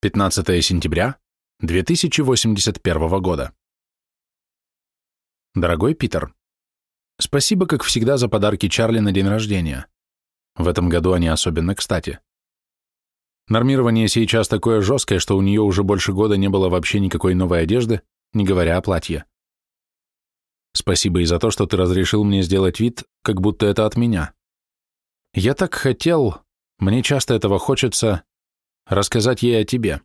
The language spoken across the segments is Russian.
15 сентября 2081 года. Дорогой Питер, спасибо, как всегда, за подарки Чарли на день рождения. В этом году они особенно кстати. Нормирование сейчас такое жесткое, что у нее уже больше года не было вообще никакой новой одежды, не говоря о платье. Спасибо и за то, что ты разрешил мне сделать вид, как будто это от меня. Я так хотел, мне часто этого хочется, рассказать ей о тебе.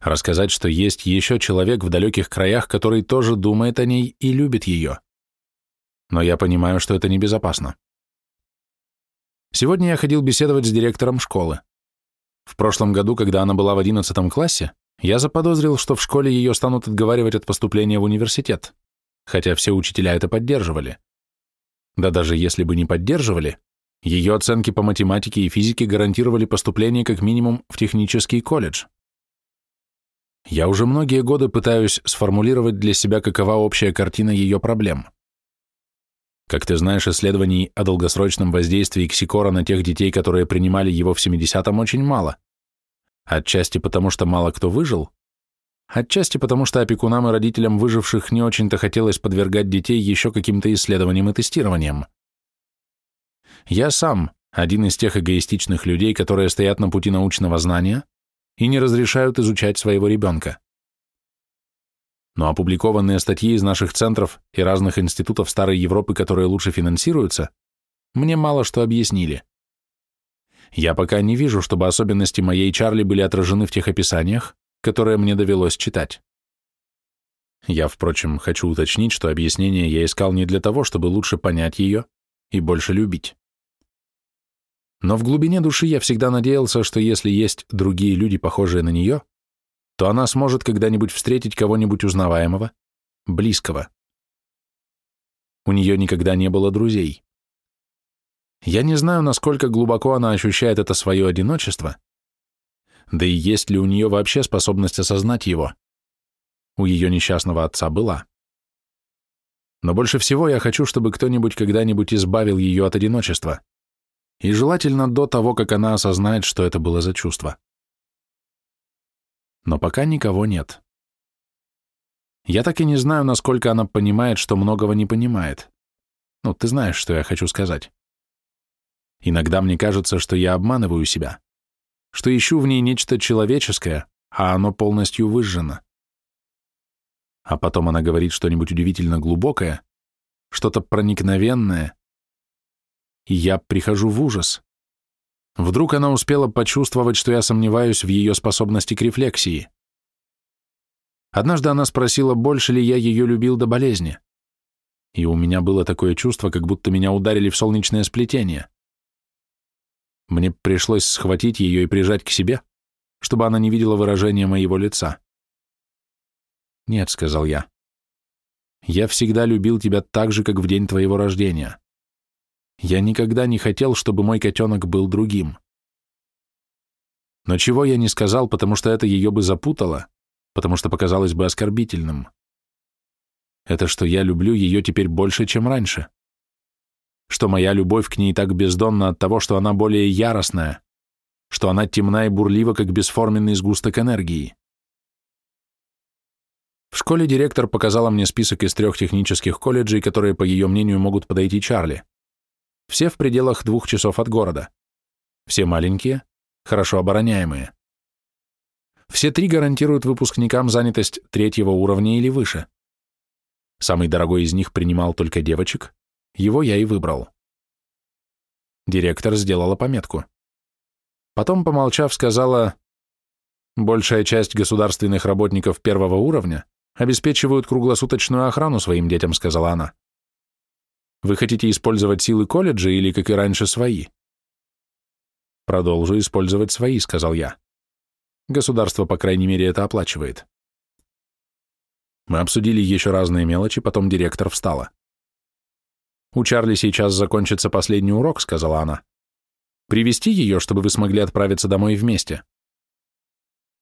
Рассказать, что есть еще человек в далеких краях, который тоже думает о ней и любит ее. Но я понимаю, что это небезопасно. Сегодня я ходил беседовать с директором школы. В прошлом году, когда она была в одиннадцатом классе, я заподозрил, что в школе ее станут отговаривать от поступления в университет, хотя все учителя это поддерживали. Да даже если бы не поддерживали, ее оценки по математике и физике гарантировали поступление как минимум в технический колледж. Я уже многие годы пытаюсь сформулировать для себя, какова общая картина ее проблем. Как ты знаешь, исследований о долгосрочном воздействии ксикора на тех детей, которые принимали его в 70-м, очень мало. Отчасти потому, что мало кто выжил, отчасти потому, что опекунам и родителям выживших не очень-то хотелось подвергать детей еще каким-то исследованиям и тестированиям. Я сам один из тех эгоистичных людей, которые стоят на пути научного знания и не разрешают изучать своего ребенка. Но опубликованные статьи из наших центров и разных институтов Старой Европы, которые лучше финансируются, мне мало что объяснили. Я пока не вижу, чтобы особенности моей Чарли были отражены в тех описаниях, которые мне довелось читать. Я, впрочем, хочу уточнить, что объяснение я искал не для того, чтобы лучше понять ее и больше любить. Но в глубине души я всегда надеялся, что если есть другие люди, похожие на нее, то она сможет когда-нибудь встретить кого-нибудь узнаваемого, близкого. У нее никогда не было друзей. Я не знаю, насколько глубоко она ощущает это свое одиночество, да и есть ли у нее вообще способность осознать его. У ее несчастного отца была. Но больше всего я хочу, чтобы кто-нибудь когда-нибудь избавил ее от одиночества и желательно до того, как она осознает, что это было за чувство. Но пока никого нет. Я так и не знаю, насколько она понимает, что многого не понимает. Ну, ты знаешь, что я хочу сказать. Иногда мне кажется, что я обманываю себя, что ищу в ней нечто человеческое, а оно полностью выжжено. А потом она говорит что-нибудь удивительно глубокое, что-то проникновенное, я прихожу в ужас. Вдруг она успела почувствовать, что я сомневаюсь в ее способности к рефлексии. Однажды она спросила, больше ли я ее любил до болезни. И у меня было такое чувство, как будто меня ударили в солнечное сплетение. Мне пришлось схватить ее и прижать к себе, чтобы она не видела выражения моего лица. «Нет», — сказал я. «Я всегда любил тебя так же, как в день твоего рождения. Я никогда не хотел, чтобы мой котенок был другим. Но чего я не сказал, потому что это ее бы запутало, потому что показалось бы оскорбительным. Это что я люблю ее теперь больше, чем раньше. Что моя любовь к ней так бездонна от того, что она более яростная, что она темна и бурлива, как бесформенный сгусток энергии. В школе директор показала мне список из трех технических колледжей, которые, по ее мнению, могут подойти Чарли. Все в пределах двух часов от города. Все маленькие, хорошо обороняемые. Все три гарантируют выпускникам занятость третьего уровня или выше. Самый дорогой из них принимал только девочек, его я и выбрал. Директор сделала пометку. Потом, помолчав, сказала, «Большая часть государственных работников первого уровня обеспечивают круглосуточную охрану своим детям», сказала она. Вы хотите использовать силы колледжа или, как и раньше, свои? Продолжу использовать свои, сказал я. Государство, по крайней мере, это оплачивает. Мы обсудили еще разные мелочи, потом директор встала. «У Чарли сейчас закончится последний урок», — сказала она. «Привести ее, чтобы вы смогли отправиться домой вместе».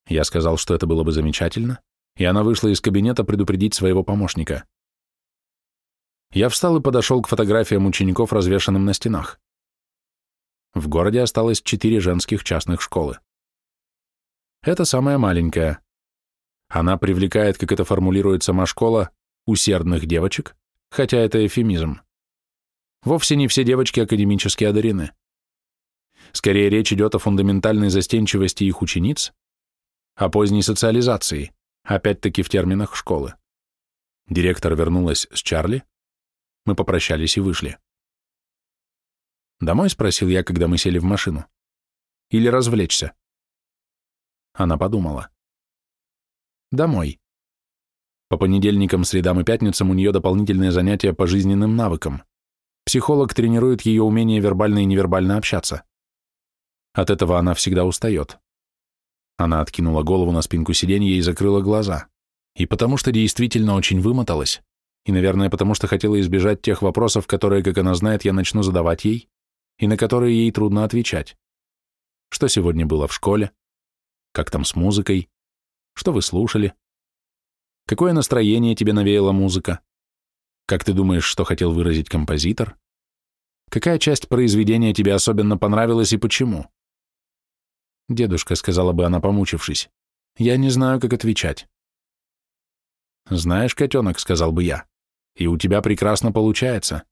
Я сказал, что это было бы замечательно, и она вышла из кабинета предупредить своего помощника. Я встал и подошел к фотографиям учеников, развешанным на стенах. В городе осталось четыре женских частных школы. Это самая маленькая. Она привлекает, как это формулирует сама школа, усердных девочек, хотя это эфемизм. Вовсе не все девочки академически одарены. Скорее речь идет о фундаментальной застенчивости их учениц, о поздней социализации, опять-таки в терминах школы. Директор вернулась с Чарли, мы попрощались и вышли. «Домой?» — спросил я, когда мы сели в машину. «Или развлечься?» Она подумала. «Домой». По понедельникам, средам и пятницам у нее дополнительные занятия по жизненным навыкам. Психолог тренирует ее умение вербально и невербально общаться. От этого она всегда устает. Она откинула голову на спинку сиденья и закрыла глаза. И потому что действительно очень вымоталась, и, наверное, потому что хотела избежать тех вопросов, которые, как она знает, я начну задавать ей, и на которые ей трудно отвечать. Что сегодня было в школе? Как там с музыкой? Что вы слушали? Какое настроение тебе навеяла музыка? Как ты думаешь, что хотел выразить композитор? Какая часть произведения тебе особенно понравилась и почему? Дедушка, сказала бы она, помучившись, я не знаю, как отвечать. Знаешь, котенок, сказал бы я, и у тебя прекрасно получается.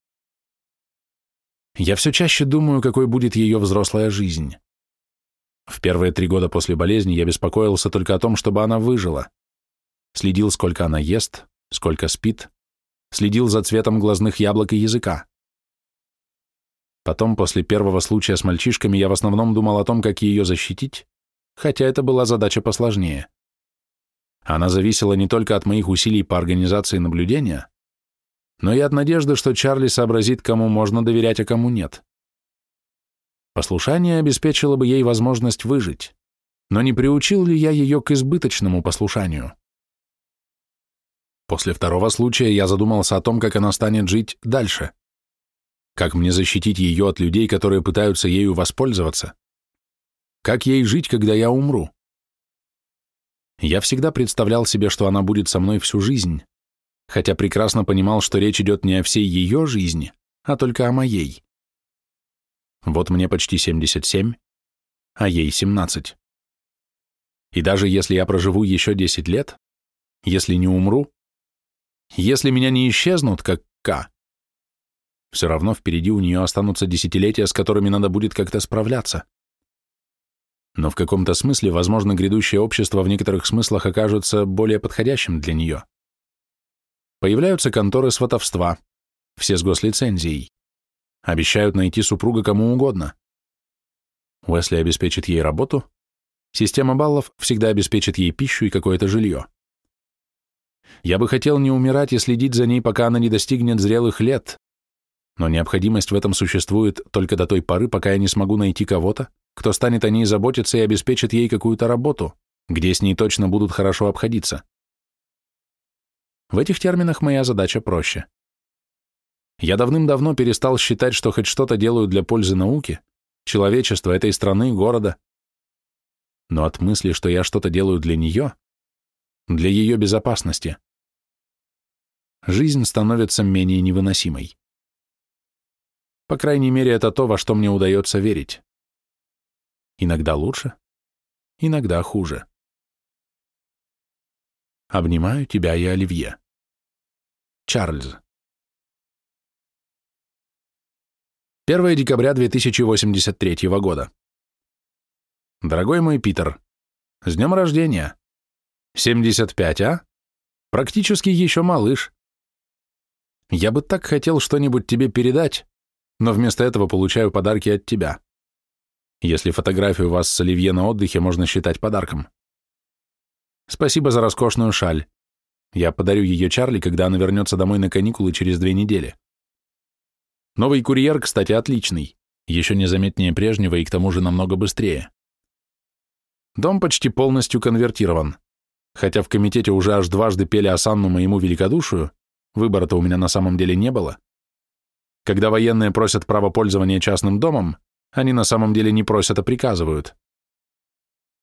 Я все чаще думаю, какой будет ее взрослая жизнь. В первые три года после болезни я беспокоился только о том, чтобы она выжила. Следил, сколько она ест, сколько спит, следил за цветом глазных яблок и языка. Потом, после первого случая с мальчишками, я в основном думал о том, как ее защитить, хотя это была задача посложнее. Она зависела не только от моих усилий по организации наблюдения, но и от надежды, что Чарли сообразит, кому можно доверять, а кому нет. Послушание обеспечило бы ей возможность выжить, но не приучил ли я ее к избыточному послушанию? После второго случая я задумался о том, как она станет жить дальше. Как мне защитить ее от людей, которые пытаются ею воспользоваться? Как ей жить, когда я умру? Я всегда представлял себе, что она будет со мной всю жизнь, хотя прекрасно понимал, что речь идет не о всей ее жизни, а только о моей. Вот мне почти 77, а ей 17. И даже если я проживу еще 10 лет, если не умру, если меня не исчезнут, как К, все равно впереди у нее останутся десятилетия, с которыми надо будет как-то справляться. Но в каком-то смысле, возможно, грядущее общество в некоторых смыслах окажется более подходящим для нее. Появляются конторы сватовства, все с гослицензией. Обещают найти супруга кому угодно. Уэсли обеспечит ей работу, система баллов всегда обеспечит ей пищу и какое-то жилье. Я бы хотел не умирать и следить за ней, пока она не достигнет зрелых лет, но необходимость в этом существует только до той поры, пока я не смогу найти кого-то, кто станет о ней заботиться и обеспечит ей какую-то работу, где с ней точно будут хорошо обходиться. В этих терминах моя задача проще. Я давным-давно перестал считать, что хоть что-то делаю для пользы науки, человечества, этой страны, города. Но от мысли, что я что-то делаю для нее, для ее безопасности, жизнь становится менее невыносимой. По крайней мере, это то, во что мне удается верить. Иногда лучше, иногда хуже. Обнимаю тебя и Оливье. Чарльз. 1 декабря 2083 года. Дорогой мой Питер, с днем рождения. 75, а? Практически еще малыш. Я бы так хотел что-нибудь тебе передать, но вместо этого получаю подарки от тебя. Если фотографию вас с Оливье на отдыхе можно считать подарком. Спасибо за роскошную шаль. Я подарю ее Чарли, когда она вернется домой на каникулы через две недели. Новый курьер, кстати, отличный, еще незаметнее прежнего и к тому же намного быстрее. Дом почти полностью конвертирован. Хотя в комитете уже аж дважды пели осанну моему великодушию, выбора-то у меня на самом деле не было. Когда военные просят право пользования частным домом, они на самом деле не просят, а приказывают.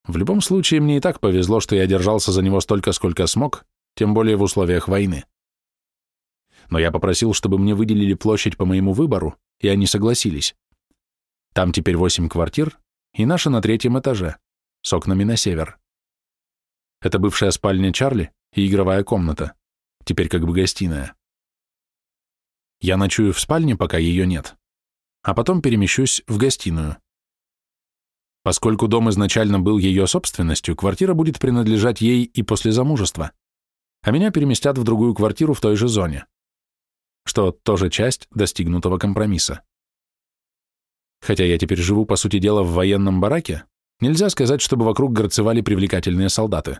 В любом случае, мне и так повезло, что я держался за него столько, сколько смог, тем более в условиях войны но я попросил, чтобы мне выделили площадь по моему выбору, и они согласились. Там теперь восемь квартир, и наша на третьем этаже, с окнами на север. Это бывшая спальня Чарли и игровая комната, теперь как бы гостиная. Я ночую в спальне, пока ее нет, а потом перемещусь в гостиную. Поскольку дом изначально был ее собственностью, квартира будет принадлежать ей и после замужества, а меня переместят в другую квартиру в той же зоне, что тоже часть достигнутого компромисса. Хотя я теперь живу, по сути дела, в военном бараке, нельзя сказать, чтобы вокруг горцевали привлекательные солдаты.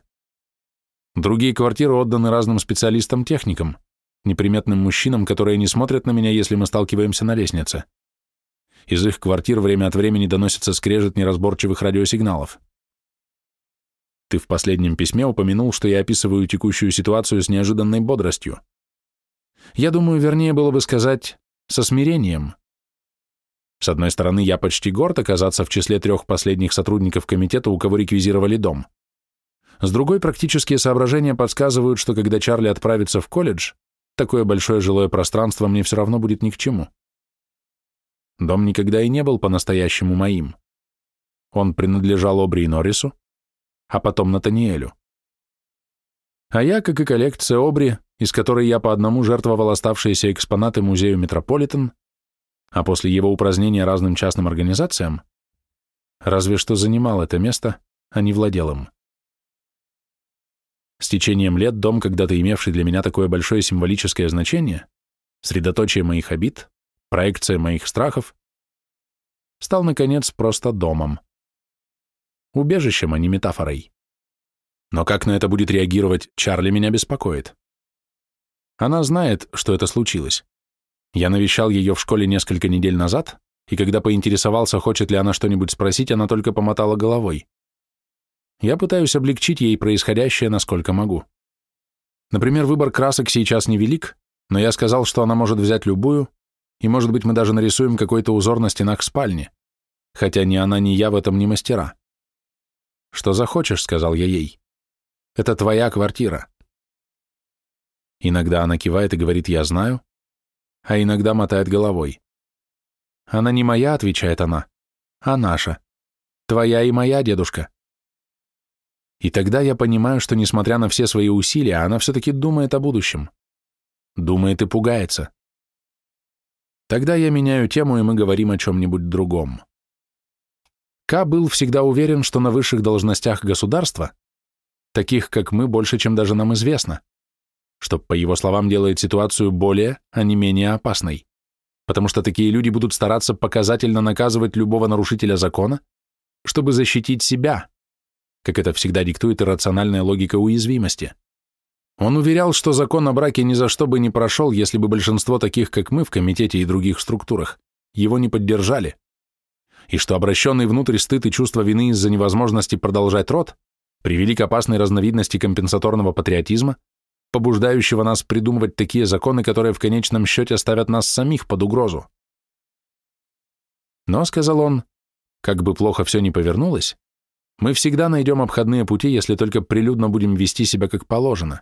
Другие квартиры отданы разным специалистам-техникам, неприметным мужчинам, которые не смотрят на меня, если мы сталкиваемся на лестнице. Из их квартир время от времени доносится скрежет неразборчивых радиосигналов. Ты в последнем письме упомянул, что я описываю текущую ситуацию с неожиданной бодростью. Я думаю, вернее было бы сказать, со смирением. С одной стороны, я почти горд оказаться в числе трех последних сотрудников комитета, у кого реквизировали дом. С другой, практические соображения подсказывают, что когда Чарли отправится в колледж, такое большое жилое пространство мне все равно будет ни к чему. Дом никогда и не был по-настоящему моим. Он принадлежал Обри и Норрису, а потом Натаниэлю. А я, как и коллекция Обри, из которой я по одному жертвовал оставшиеся экспонаты музею Метрополитен, а после его упразднения разным частным организациям, разве что занимал это место, а не владел им. С течением лет дом, когда-то имевший для меня такое большое символическое значение, средоточие моих обид, проекция моих страхов, стал, наконец, просто домом. Убежищем, а не метафорой. Но как на это будет реагировать Чарли, меня беспокоит. Она знает, что это случилось. Я навещал ее в школе несколько недель назад, и когда поинтересовался, хочет ли она что-нибудь спросить, она только помотала головой. Я пытаюсь облегчить ей происходящее, насколько могу. Например, выбор красок сейчас невелик, но я сказал, что она может взять любую, и, может быть, мы даже нарисуем какой-то узор на стенах спальни, хотя ни она, ни я в этом не мастера. «Что захочешь», — сказал я ей. «Это твоя квартира». Иногда она кивает и говорит «я знаю», а иногда мотает головой. «Она не моя», — отвечает она, — «а наша. Твоя и моя, дедушка». И тогда я понимаю, что, несмотря на все свои усилия, она все-таки думает о будущем. Думает и пугается. Тогда я меняю тему, и мы говорим о чем-нибудь другом. К был всегда уверен, что на высших должностях государства, таких как мы, больше, чем даже нам известно, что, по его словам, делает ситуацию более, а не менее опасной, потому что такие люди будут стараться показательно наказывать любого нарушителя закона, чтобы защитить себя, как это всегда диктует иррациональная логика уязвимости. Он уверял, что закон о браке ни за что бы не прошел, если бы большинство таких, как мы в комитете и других структурах, его не поддержали, и что обращенный внутрь стыд и чувство вины из-за невозможности продолжать род привели к опасной разновидности компенсаторного патриотизма, побуждающего нас придумывать такие законы, которые в конечном счете ставят нас самих под угрозу. Но, сказал он, как бы плохо все ни повернулось, мы всегда найдем обходные пути, если только прилюдно будем вести себя как положено.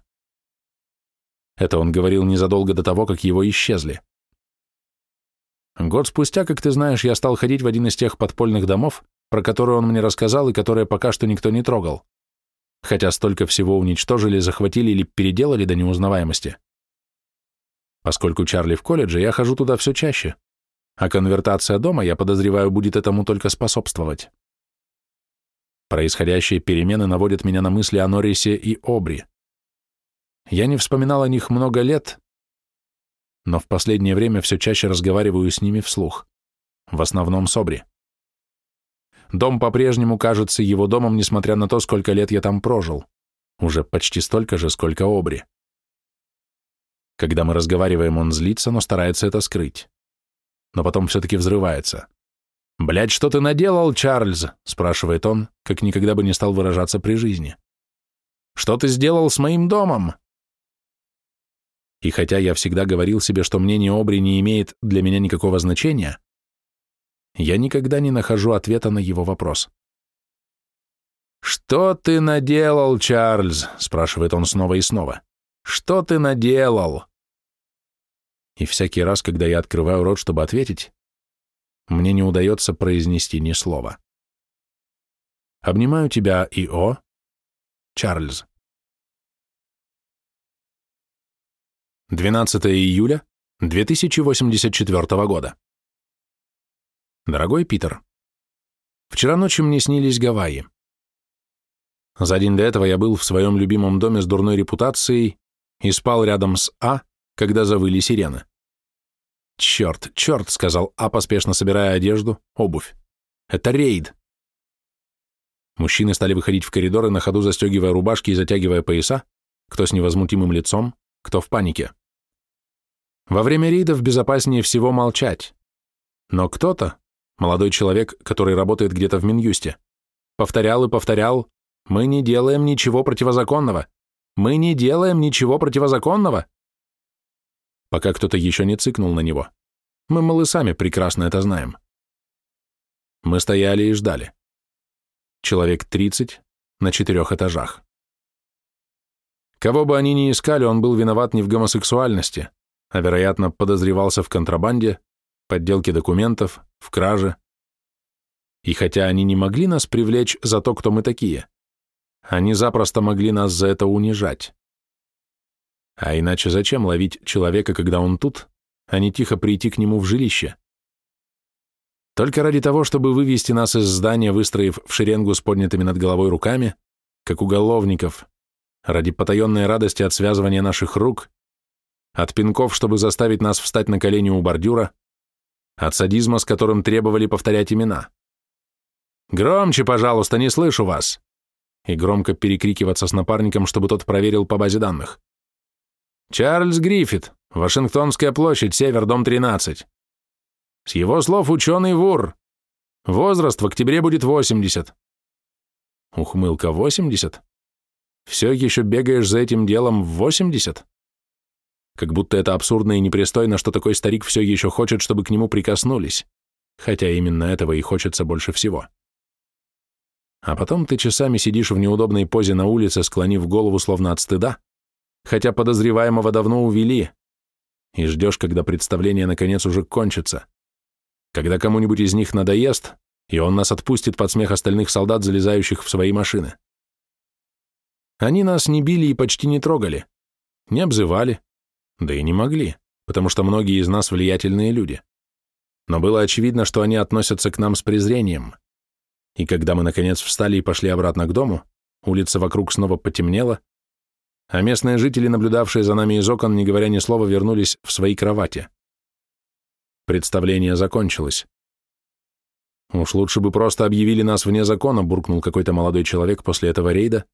Это он говорил незадолго до того, как его исчезли. Год спустя, как ты знаешь, я стал ходить в один из тех подпольных домов, про которые он мне рассказал и которые пока что никто не трогал. Хотя столько всего уничтожили, захватили или переделали до неузнаваемости. Поскольку Чарли в колледже, я хожу туда все чаще, а конвертация дома, я подозреваю, будет этому только способствовать. Происходящие перемены наводят меня на мысли о Норрисе и Обри. Я не вспоминал о них много лет, но в последнее время все чаще разговариваю с ними вслух, в основном с Обри. Дом по-прежнему кажется его домом, несмотря на то, сколько лет я там прожил. Уже почти столько же, сколько Обри. Когда мы разговариваем, он злится, но старается это скрыть. Но потом все-таки взрывается. «Блядь, что ты наделал, Чарльз?» — спрашивает он, как никогда бы не стал выражаться при жизни. «Что ты сделал с моим домом?» И хотя я всегда говорил себе, что мнение Обри не имеет для меня никакого значения, я никогда не нахожу ответа на его вопрос. «Что ты наделал, Чарльз?» — спрашивает он снова и снова. «Что ты наделал?» И всякий раз, когда я открываю рот, чтобы ответить, мне не удается произнести ни слова. Обнимаю тебя, Ио, Чарльз. 12 июля 2084 года. Дорогой Питер, вчера ночью мне снились Гавайи. За день до этого я был в своем любимом доме с дурной репутацией и спал рядом с А, когда завыли сирены. «Черт, черт», — сказал А, поспешно собирая одежду, обувь. «Это рейд». Мужчины стали выходить в коридоры, на ходу застегивая рубашки и затягивая пояса, кто с невозмутимым лицом, кто в панике. Во время рейдов безопаснее всего молчать. Но кто-то, молодой человек, который работает где-то в Минюсте, повторял и повторял, мы не делаем ничего противозаконного. Мы не делаем ничего противозаконного. Пока кто-то еще не цыкнул на него. Мы, малы, сами прекрасно это знаем. Мы стояли и ждали. Человек тридцать на четырех этажах. Кого бы они ни искали, он был виноват не в гомосексуальности, а, вероятно, подозревался в контрабанде, подделке документов, в краже. И хотя они не могли нас привлечь за то, кто мы такие, они запросто могли нас за это унижать. А иначе зачем ловить человека, когда он тут, а не тихо прийти к нему в жилище? Только ради того, чтобы вывести нас из здания, выстроив в шеренгу с поднятыми над головой руками, как уголовников, ради потаенной радости от связывания наших рук, от пинков, чтобы заставить нас встать на колени у бордюра, от садизма, с которым требовали повторять имена. «Громче, пожалуйста, не слышу вас!» и громко перекрикиваться с напарником, чтобы тот проверил по базе данных. «Чарльз Гриффит, Вашингтонская площадь, север, дом 13. С его слов ученый вур. Возраст в октябре будет 80». Ухмылка 80? Все еще бегаешь за этим делом в 80? Как будто это абсурдно и непристойно, что такой старик все еще хочет, чтобы к нему прикоснулись, хотя именно этого и хочется больше всего. А потом ты часами сидишь в неудобной позе на улице, склонив голову словно от стыда, хотя подозреваемого давно увели, и ждешь, когда представление наконец уже кончится, когда кому-нибудь из них надоест, и он нас отпустит под смех остальных солдат, залезающих в свои машины. Они нас не били и почти не трогали, не обзывали, да и не могли, потому что многие из нас влиятельные люди. Но было очевидно, что они относятся к нам с презрением. И когда мы, наконец, встали и пошли обратно к дому, улица вокруг снова потемнела, а местные жители, наблюдавшие за нами из окон, не говоря ни слова, вернулись в свои кровати. Представление закончилось. «Уж лучше бы просто объявили нас вне закона», буркнул какой-то молодой человек после этого рейда,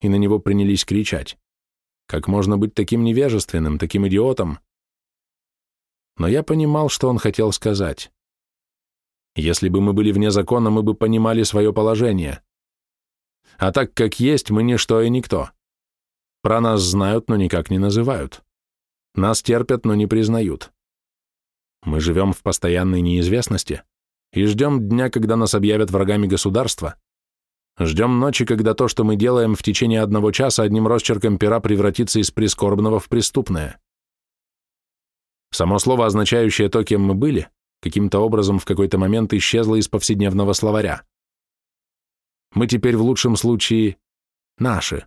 и на него принялись кричать. Как можно быть таким невежественным, таким идиотом? Но я понимал, что он хотел сказать. Если бы мы были вне закона, мы бы понимали свое положение. А так как есть, мы ничто и никто. Про нас знают, но никак не называют. Нас терпят, но не признают. Мы живем в постоянной неизвестности и ждем дня, когда нас объявят врагами государства, Ждем ночи, когда то, что мы делаем в течение одного часа, одним росчерком пера превратится из прискорбного в преступное. Само слово, означающее то, кем мы были, каким-то образом в какой-то момент исчезло из повседневного словаря. Мы теперь в лучшем случае наши.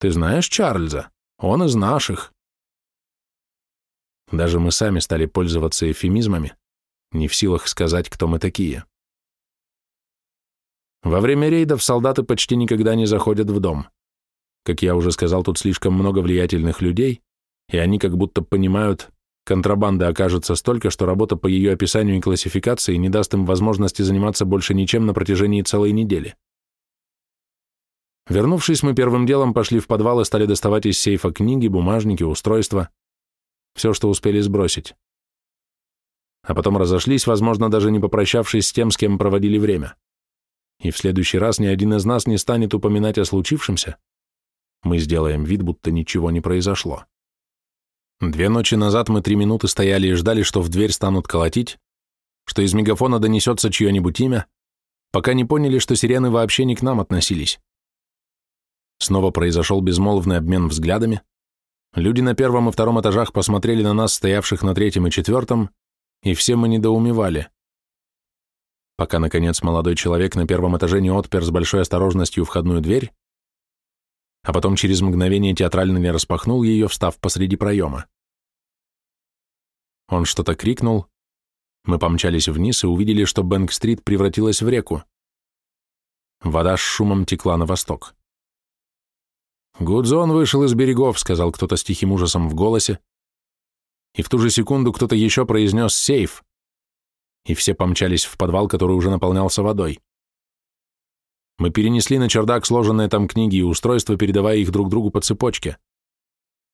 Ты знаешь Чарльза? Он из наших. Даже мы сами стали пользоваться эвфемизмами, не в силах сказать, кто мы такие. Во время рейдов солдаты почти никогда не заходят в дом. Как я уже сказал, тут слишком много влиятельных людей, и они как будто понимают, контрабанды окажется столько, что работа по ее описанию и классификации не даст им возможности заниматься больше ничем на протяжении целой недели. Вернувшись, мы первым делом пошли в подвал и стали доставать из сейфа книги, бумажники, устройства, все, что успели сбросить. А потом разошлись, возможно, даже не попрощавшись с тем, с кем проводили время и в следующий раз ни один из нас не станет упоминать о случившемся, мы сделаем вид, будто ничего не произошло. Две ночи назад мы три минуты стояли и ждали, что в дверь станут колотить, что из мегафона донесется чье-нибудь имя, пока не поняли, что сирены вообще не к нам относились. Снова произошел безмолвный обмен взглядами, люди на первом и втором этажах посмотрели на нас, стоявших на третьем и четвертом, и все мы недоумевали пока, наконец, молодой человек на первом этаже не отпер с большой осторожностью входную дверь, а потом через мгновение театрально не распахнул ее, встав посреди проема. Он что-то крикнул. Мы помчались вниз и увидели, что Бэнк-стрит превратилась в реку. Вода с шумом текла на восток. «Гудзон вышел из берегов», — сказал кто-то с тихим ужасом в голосе. И в ту же секунду кто-то еще произнес «сейф». И все помчались в подвал, который уже наполнялся водой. Мы перенесли на чердак сложенные там книги и устройства, передавая их друг другу по цепочке.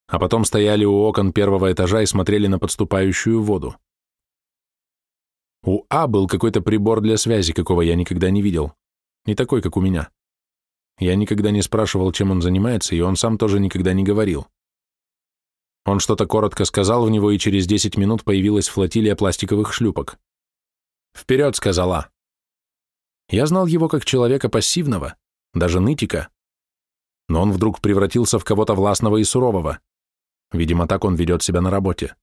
А потом стояли у окон первого этажа и смотрели на подступающую воду. У А был какой-то прибор для связи, какого я никогда не видел. Не такой, как у меня. Я никогда не спрашивал, чем он занимается, и он сам тоже никогда не говорил. Он что-то коротко сказал в него, и через 10 минут появилась флотилия пластиковых шлюпок. «Вперед!» — сказала. Я знал его как человека пассивного, даже нытика. Но он вдруг превратился в кого-то властного и сурового. Видимо, так он ведет себя на работе.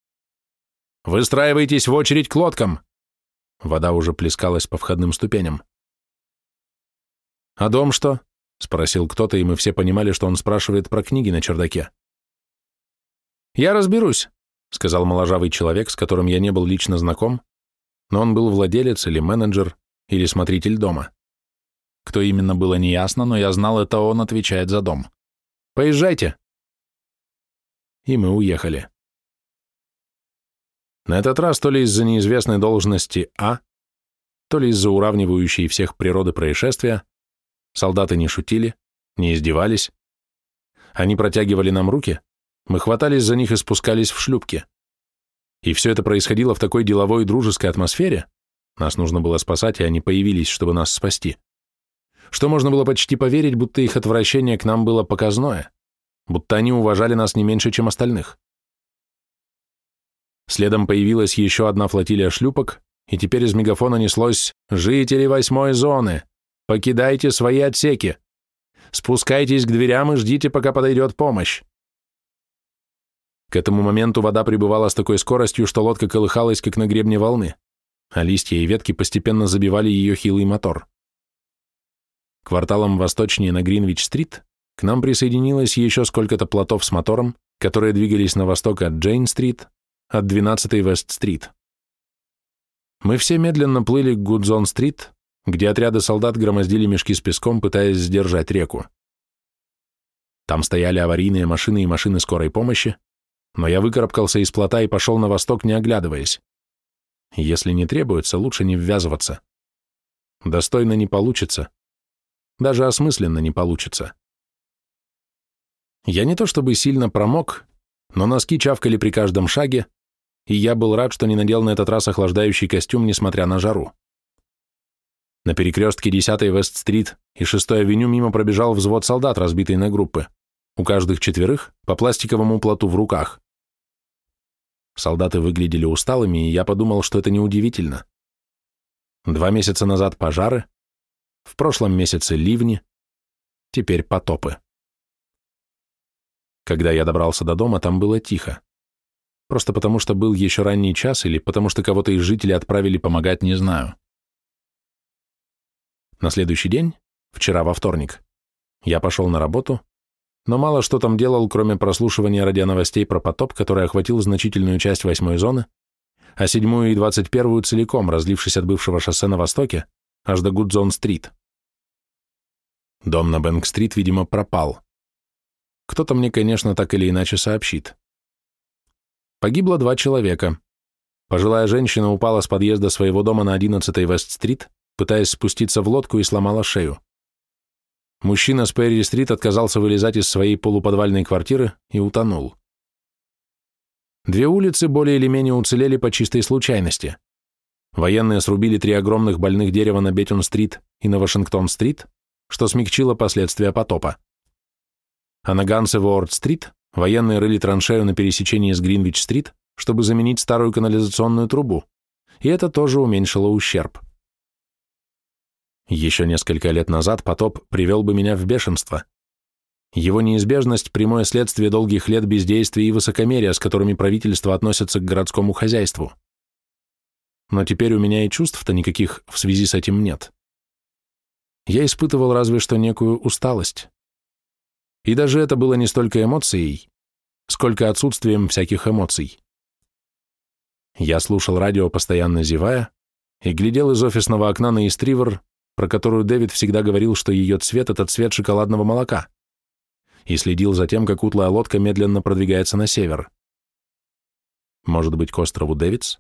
«Выстраивайтесь в очередь к лодкам!» Вода уже плескалась по входным ступеням. «А дом что?» — спросил кто-то, и мы все понимали, что он спрашивает про книги на чердаке. «Я разберусь», — сказал моложавый человек, с которым я не был лично знаком, но он был владелец или менеджер, или смотритель дома. Кто именно было неясно, но я знал, это он отвечает за дом. «Поезжайте!» И мы уехали. На этот раз то ли из-за неизвестной должности А, то ли из-за уравнивающей всех природы происшествия, солдаты не шутили, не издевались. Они протягивали нам руки, мы хватались за них и спускались в шлюпки. И все это происходило в такой деловой и дружеской атмосфере, нас нужно было спасать, и они появились, чтобы нас спасти. Что можно было почти поверить, будто их отвращение к нам было показное, будто они уважали нас не меньше, чем остальных. Следом появилась еще одна флотилия шлюпок, и теперь из мегафона неслось «Жители восьмой зоны! Покидайте свои отсеки! Спускайтесь к дверям и ждите, пока подойдет помощь!» К этому моменту вода прибывала с такой скоростью, что лодка колыхалась, как на гребне волны а листья и ветки постепенно забивали ее хилый мотор. Кварталом восточнее на Гринвич-стрит к нам присоединилось еще сколько-то плотов с мотором, которые двигались на восток от Джейн-стрит, от 12-й Вест-стрит. Мы все медленно плыли к Гудзон-стрит, где отряды солдат громоздили мешки с песком, пытаясь сдержать реку. Там стояли аварийные машины и машины скорой помощи, но я выкарабкался из плота и пошел на восток, не оглядываясь. Если не требуется, лучше не ввязываться. Достойно не получится. Даже осмысленно не получится. Я не то чтобы сильно промок, но носки чавкали при каждом шаге, и я был рад, что не надел на этот раз охлаждающий костюм, несмотря на жару. На перекрестке 10-й Вест-стрит и 6-й авеню мимо пробежал взвод солдат, разбитый на группы, у каждых четверых по пластиковому плоту в руках. Солдаты выглядели усталыми, и я подумал, что это неудивительно. Два месяца назад пожары, в прошлом месяце ливни, теперь потопы. Когда я добрался до дома, там было тихо. Просто потому, что был еще ранний час или потому, что кого-то из жителей отправили помогать, не знаю. На следующий день, вчера во вторник, я пошел на работу, но мало что там делал, кроме прослушивания радионовостей про потоп, который охватил значительную часть восьмой зоны, а седьмую и двадцать первую целиком, разлившись от бывшего шоссе на востоке, аж до Гудзон-стрит. Дом на Бэнк-стрит, видимо, пропал. Кто-то мне, конечно, так или иначе сообщит. Погибло два человека. Пожилая женщина упала с подъезда своего дома на 11-й Вест-стрит, пытаясь спуститься в лодку и сломала шею. Мужчина с Перри-стрит отказался вылезать из своей полуподвальной квартиры и утонул. Две улицы более или менее уцелели по чистой случайности. Военные срубили три огромных больных дерева на Беттон-стрит и на Вашингтон-стрит, что смягчило последствия потопа. А на Гансеворд-стрит военные рыли траншею на пересечении с Гринвич-стрит, чтобы заменить старую канализационную трубу, и это тоже уменьшило ущерб. Еще несколько лет назад потоп привел бы меня в бешенство. Его неизбежность – прямое следствие долгих лет бездействия и высокомерия, с которыми правительство относится к городскому хозяйству. Но теперь у меня и чувств-то никаких в связи с этим нет. Я испытывал разве что некую усталость. И даже это было не столько эмоцией, сколько отсутствием всяких эмоций. Я слушал радио, постоянно зевая, и глядел из офисного окна на Истривер, про которую Дэвид всегда говорил, что ее цвет — это цвет шоколадного молока, и следил за тем, как утлая лодка медленно продвигается на север. Может быть, к острову Дэвидс?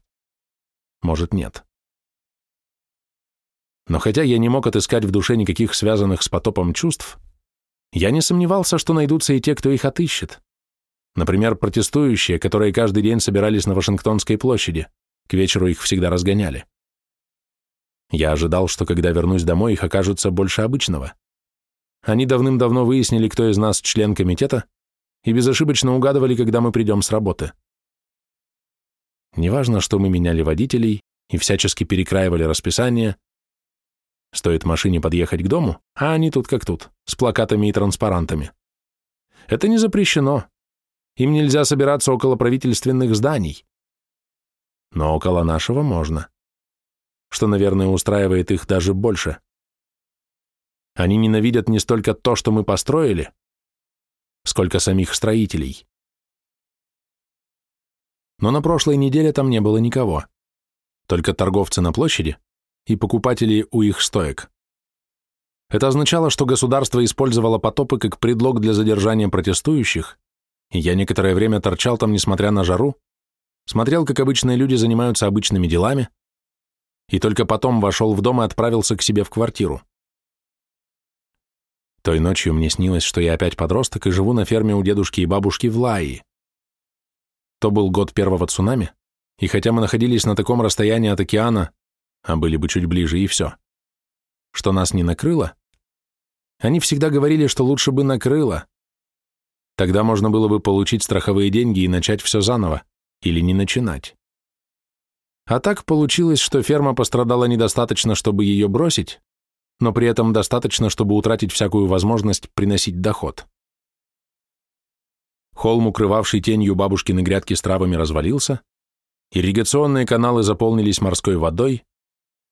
Может, нет. Но хотя я не мог отыскать в душе никаких связанных с потопом чувств, я не сомневался, что найдутся и те, кто их отыщет. Например, протестующие, которые каждый день собирались на Вашингтонской площади, к вечеру их всегда разгоняли. Я ожидал, что когда вернусь домой, их окажется больше обычного. Они давным-давно выяснили, кто из нас член комитета, и безошибочно угадывали, когда мы придем с работы. Неважно, что мы меняли водителей и всячески перекраивали расписание, Стоит машине подъехать к дому, а они тут как тут, с плакатами и транспарантами. Это не запрещено. Им нельзя собираться около правительственных зданий. Но около нашего можно. Что, наверное, устраивает их даже больше. Они ненавидят не столько то, что мы построили, сколько самих строителей. Но на прошлой неделе там не было никого. Только торговцы на площади и покупатели у их стоек. Это означало, что государство использовало потопы как предлог для задержания протестующих, и я некоторое время торчал там, несмотря на жару, смотрел, как обычные люди занимаются обычными делами, и только потом вошел в дом и отправился к себе в квартиру. Той ночью мне снилось, что я опять подросток и живу на ферме у дедушки и бабушки в Лаи. То был год первого цунами, и хотя мы находились на таком расстоянии от океана, а были бы чуть ближе и все. Что нас не накрыло? Они всегда говорили, что лучше бы накрыло. Тогда можно было бы получить страховые деньги и начать все заново, или не начинать. А так получилось, что ферма пострадала недостаточно, чтобы ее бросить, но при этом достаточно, чтобы утратить всякую возможность приносить доход. Холм, укрывавший тенью бабушкины грядки с травами, развалился, ирригационные каналы заполнились морской водой,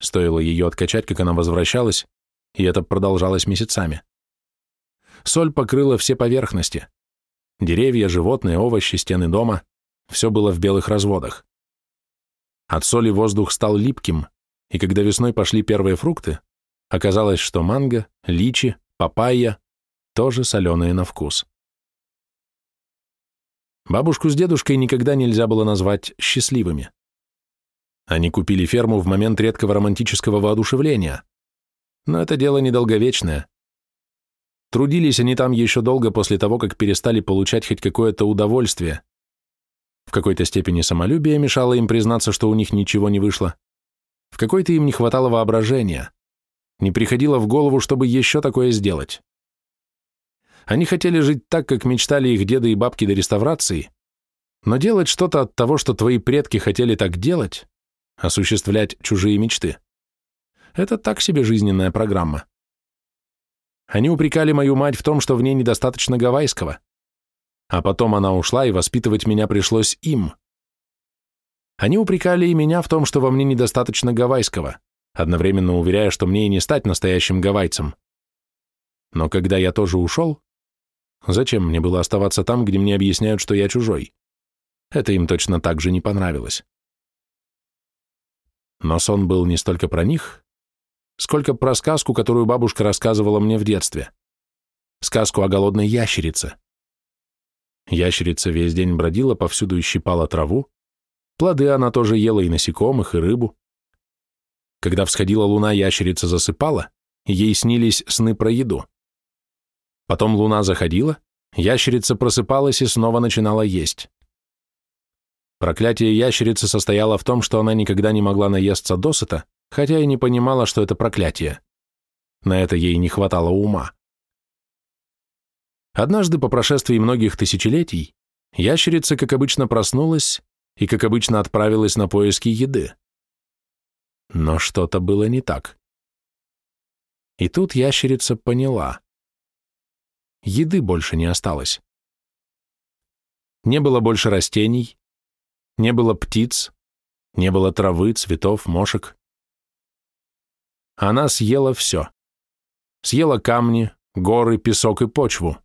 Стоило ее откачать, как она возвращалась, и это продолжалось месяцами. Соль покрыла все поверхности. Деревья, животные, овощи, стены дома — все было в белых разводах. От соли воздух стал липким, и когда весной пошли первые фрукты, оказалось, что манго, личи, папайя тоже соленые на вкус. Бабушку с дедушкой никогда нельзя было назвать счастливыми. Они купили ферму в момент редкого романтического воодушевления. Но это дело недолговечное. Трудились они там еще долго после того, как перестали получать хоть какое-то удовольствие. В какой-то степени самолюбие мешало им признаться, что у них ничего не вышло. В какой-то им не хватало воображения. Не приходило в голову, чтобы еще такое сделать. Они хотели жить так, как мечтали их деды и бабки до реставрации, но делать что-то от того, что твои предки хотели так делать, осуществлять чужие мечты. Это так себе жизненная программа. Они упрекали мою мать в том, что в ней недостаточно гавайского. А потом она ушла, и воспитывать меня пришлось им. Они упрекали и меня в том, что во мне недостаточно гавайского, одновременно уверяя, что мне и не стать настоящим гавайцем. Но когда я тоже ушел, зачем мне было оставаться там, где мне объясняют, что я чужой? Это им точно так же не понравилось. Но сон был не столько про них, сколько про сказку, которую бабушка рассказывала мне в детстве. Сказку о голодной ящерице. Ящерица весь день бродила, повсюду и щипала траву. Плоды она тоже ела и насекомых, и рыбу. Когда всходила луна, ящерица засыпала, ей снились сны про еду. Потом луна заходила, ящерица просыпалась и снова начинала есть. Проклятие ящерицы состояло в том, что она никогда не могла наесться досыта, хотя и не понимала, что это проклятие. На это ей не хватало ума. Однажды, по прошествии многих тысячелетий, ящерица, как обычно, проснулась и, как обычно, отправилась на поиски еды. Но что-то было не так. И тут ящерица поняла. Еды больше не осталось. Не было больше растений, не было птиц, не было травы, цветов, мошек. Она съела все. Съела камни, горы, песок и почву.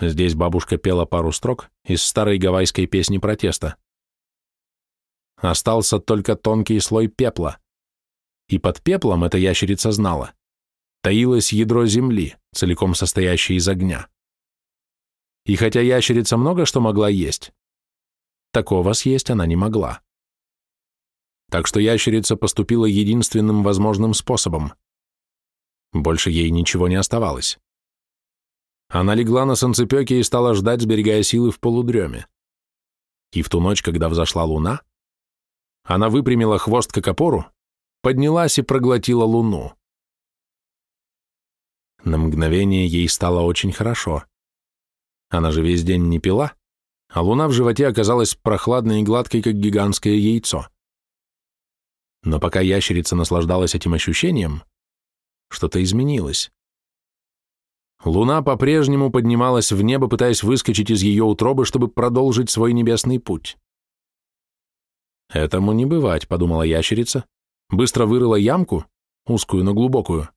Здесь бабушка пела пару строк из старой гавайской песни протеста. Остался только тонкий слой пепла. И под пеплом эта ящерица знала. Таилось ядро земли, целиком состоящее из огня. И хотя ящерица много что могла есть, такого съесть она не могла. Так что ящерица поступила единственным возможным способом. Больше ей ничего не оставалось. Она легла на санцепёке и стала ждать, сберегая силы в полудреме. И в ту ночь, когда взошла луна, она выпрямила хвост как опору, поднялась и проглотила луну. На мгновение ей стало очень хорошо. Она же весь день не пила, а луна в животе оказалась прохладной и гладкой, как гигантское яйцо. Но пока ящерица наслаждалась этим ощущением, что-то изменилось. Луна по-прежнему поднималась в небо, пытаясь выскочить из ее утробы, чтобы продолжить свой небесный путь. «Этому не бывать», — подумала ящерица. Быстро вырыла ямку, узкую, но глубокую,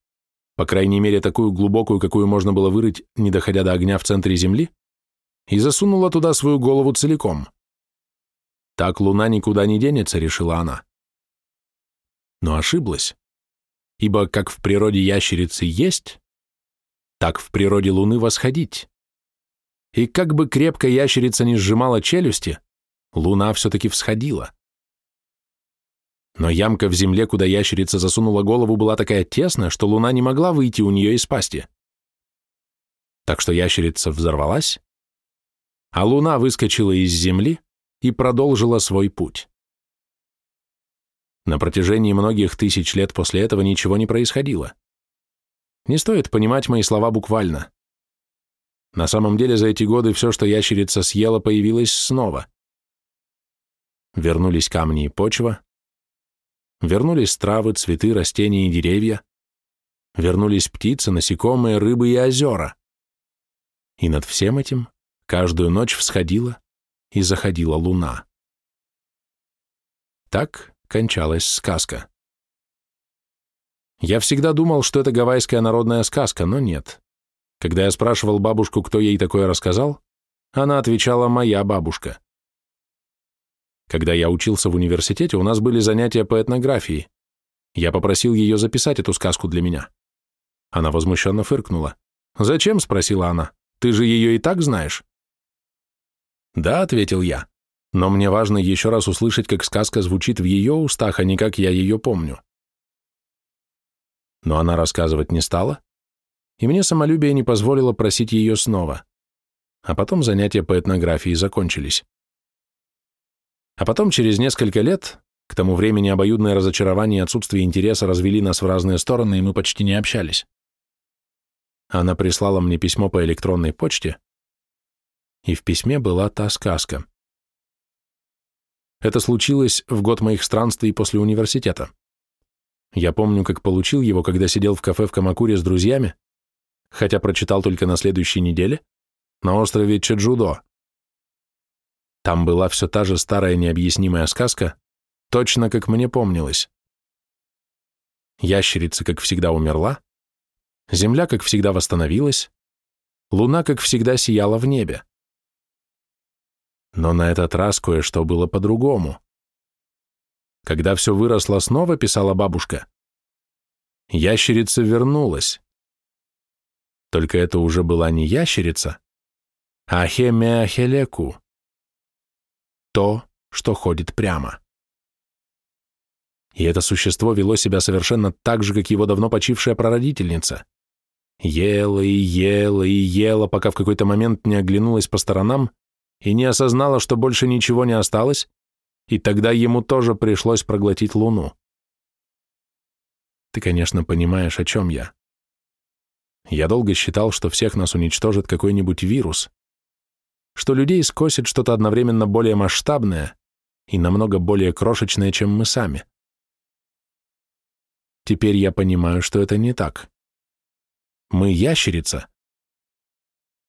по крайней мере, такую глубокую, какую можно было вырыть, не доходя до огня в центре Земли, и засунула туда свою голову целиком. Так луна никуда не денется, решила она. Но ошиблась, ибо как в природе ящерицы есть, так в природе Луны восходить. И как бы крепко ящерица не сжимала челюсти, Луна все-таки всходила. Но ямка в земле, куда ящерица засунула голову, была такая тесная, что Луна не могла выйти у нее из пасти. Так что ящерица взорвалась, а Луна выскочила из земли и продолжила свой путь. На протяжении многих тысяч лет после этого ничего не происходило. Не стоит понимать мои слова буквально. На самом деле за эти годы все, что ящерица съела, появилось снова. Вернулись камни и почва, вернулись травы, цветы, растения и деревья, вернулись птицы, насекомые, рыбы и озера. И над всем этим каждую ночь всходила и заходила луна. Так кончалась сказка. Я всегда думал, что это гавайская народная сказка, но нет. Когда я спрашивал бабушку, кто ей такое рассказал, она отвечала «моя бабушка». Когда я учился в университете, у нас были занятия по этнографии. Я попросил ее записать эту сказку для меня. Она возмущенно фыркнула. «Зачем?» — спросила она. «Ты же ее и так знаешь?» «Да», — ответил я. «Но мне важно еще раз услышать, как сказка звучит в ее устах, а не как я ее помню» но она рассказывать не стала, и мне самолюбие не позволило просить ее снова. А потом занятия по этнографии закончились. А потом, через несколько лет, к тому времени обоюдное разочарование и отсутствие интереса развели нас в разные стороны, и мы почти не общались. Она прислала мне письмо по электронной почте, и в письме была та сказка. Это случилось в год моих странствий после университета. Я помню, как получил его, когда сидел в кафе в Камакуре с друзьями, хотя прочитал только на следующей неделе, на острове Чеджудо. Там была все та же старая необъяснимая сказка, точно как мне помнилось. Ящерица, как всегда, умерла, земля, как всегда, восстановилась, луна, как всегда, сияла в небе. Но на этот раз кое-что было по-другому. Когда все выросло снова, писала бабушка, ящерица вернулась. Только это уже была не ящерица, а хемеахелеку. То, что ходит прямо. И это существо вело себя совершенно так же, как его давно почившая прародительница. Ела и ела и ела, пока в какой-то момент не оглянулась по сторонам и не осознала, что больше ничего не осталось, и тогда ему тоже пришлось проглотить луну. Ты, конечно, понимаешь, о чем я. Я долго считал, что всех нас уничтожит какой-нибудь вирус, что людей скосит что-то одновременно более масштабное и намного более крошечное, чем мы сами. Теперь я понимаю, что это не так. Мы ящерица,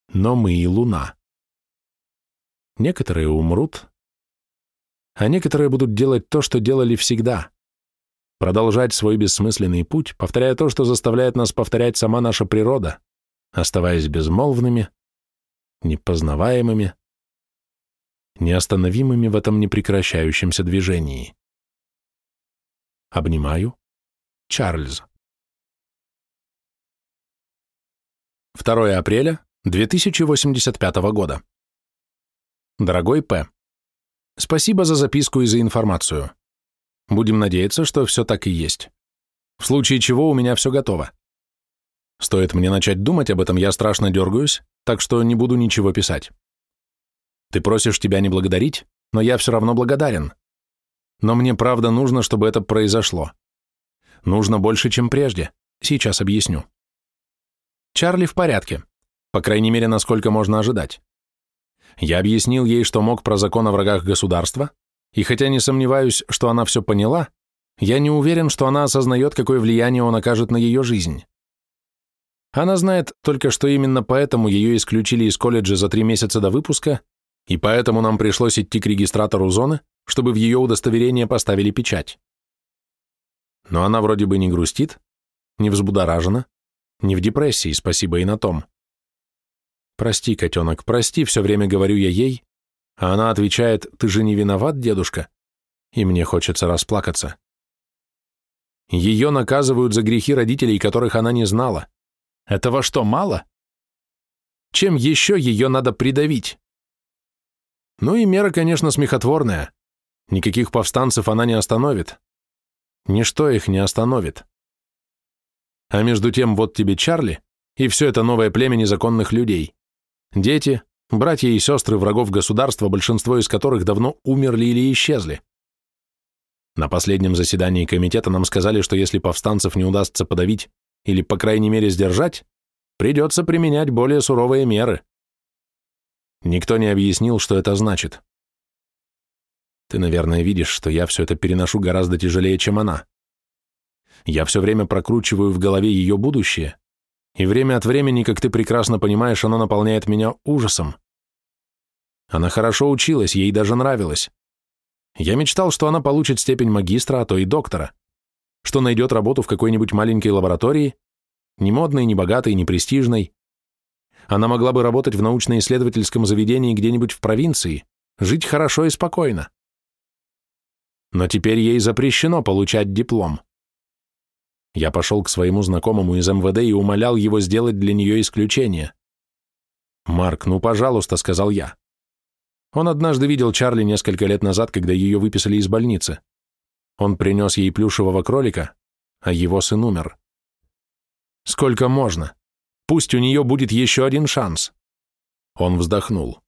но мы и луна. Некоторые умрут, а некоторые будут делать то, что делали всегда. Продолжать свой бессмысленный путь, повторяя то, что заставляет нас повторять сама наша природа, оставаясь безмолвными, непознаваемыми, неостановимыми в этом непрекращающемся движении. Обнимаю. Чарльз. 2 апреля 2085 года. Дорогой П. Спасибо за записку и за информацию. Будем надеяться, что все так и есть. В случае чего у меня все готово. Стоит мне начать думать об этом, я страшно дергаюсь, так что не буду ничего писать. Ты просишь тебя не благодарить, но я все равно благодарен. Но мне правда нужно, чтобы это произошло. Нужно больше, чем прежде. Сейчас объясню. Чарли в порядке. По крайней мере, насколько можно ожидать. Я объяснил ей, что мог про закон о врагах государства, и хотя не сомневаюсь, что она все поняла, я не уверен, что она осознает, какое влияние он окажет на ее жизнь. Она знает только, что именно поэтому ее исключили из колледжа за три месяца до выпуска, и поэтому нам пришлось идти к регистратору зоны, чтобы в ее удостоверение поставили печать. Но она вроде бы не грустит, не взбудоражена, не в депрессии, спасибо и на том. «Прости, котенок, прости», все время говорю я ей, а она отвечает, «Ты же не виноват, дедушка?» И мне хочется расплакаться. Ее наказывают за грехи родителей, которых она не знала. Этого что, мало? Чем еще ее надо придавить? Ну и мера, конечно, смехотворная. Никаких повстанцев она не остановит. Ничто их не остановит. А между тем вот тебе Чарли и все это новое племя незаконных людей. Дети, братья и сестры врагов государства, большинство из которых давно умерли или исчезли. На последнем заседании комитета нам сказали, что если повстанцев не удастся подавить, или, по крайней мере, сдержать, придется применять более суровые меры. Никто не объяснил, что это значит. Ты, наверное, видишь, что я все это переношу гораздо тяжелее, чем она. Я все время прокручиваю в голове ее будущее, и время от времени, как ты прекрасно понимаешь, оно наполняет меня ужасом. Она хорошо училась, ей даже нравилось. Я мечтал, что она получит степень магистра, а то и доктора что найдет работу в какой-нибудь маленькой лаборатории, не модной, не богатой, не престижной. Она могла бы работать в научно-исследовательском заведении где-нибудь в провинции, жить хорошо и спокойно. Но теперь ей запрещено получать диплом. Я пошел к своему знакомому из МВД и умолял его сделать для нее исключение. «Марк, ну, пожалуйста», — сказал я. Он однажды видел Чарли несколько лет назад, когда ее выписали из больницы. Он принес ей плюшевого кролика, а его сын умер. Сколько можно? Пусть у нее будет еще один шанс. Он вздохнул.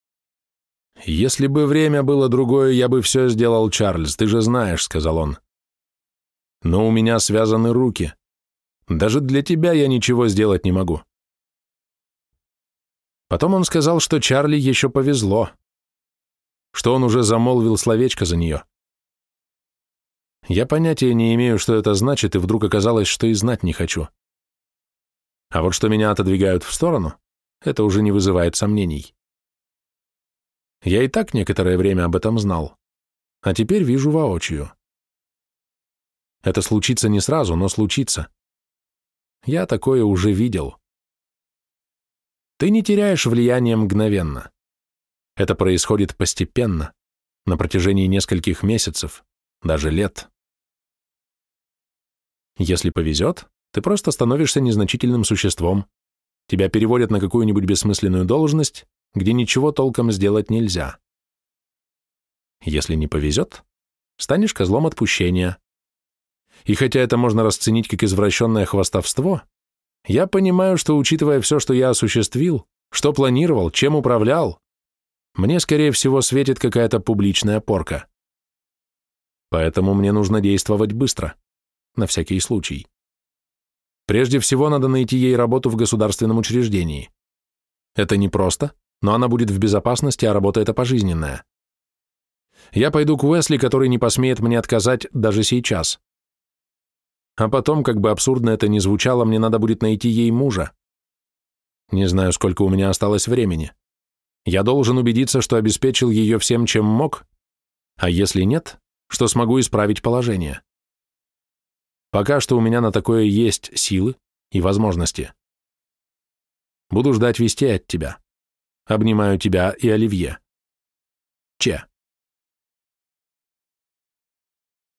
«Если бы время было другое, я бы все сделал, Чарльз, ты же знаешь», — сказал он. «Но у меня связаны руки. Даже для тебя я ничего сделать не могу». Потом он сказал, что Чарли еще повезло, что он уже замолвил словечко за нее. Я понятия не имею, что это значит, и вдруг оказалось, что и знать не хочу. А вот что меня отодвигают в сторону, это уже не вызывает сомнений. Я и так некоторое время об этом знал, а теперь вижу воочию. Это случится не сразу, но случится. Я такое уже видел. Ты не теряешь влияние мгновенно. Это происходит постепенно, на протяжении нескольких месяцев, даже лет. Если повезет, ты просто становишься незначительным существом. Тебя переводят на какую-нибудь бессмысленную должность, где ничего толком сделать нельзя. Если не повезет, станешь козлом отпущения. И хотя это можно расценить как извращенное хвастовство, я понимаю, что, учитывая все, что я осуществил, что планировал, чем управлял, мне, скорее всего, светит какая-то публичная порка. Поэтому мне нужно действовать быстро на всякий случай. Прежде всего надо найти ей работу в государственном учреждении. Это непросто, но она будет в безопасности, а работа эта пожизненная. Я пойду к Уэсли, который не посмеет мне отказать даже сейчас. А потом, как бы абсурдно это ни звучало, мне надо будет найти ей мужа. Не знаю, сколько у меня осталось времени. Я должен убедиться, что обеспечил ее всем, чем мог, а если нет, что смогу исправить положение. Пока что у меня на такое есть силы и возможности. Буду ждать вестей от тебя. Обнимаю тебя и Оливье. Че.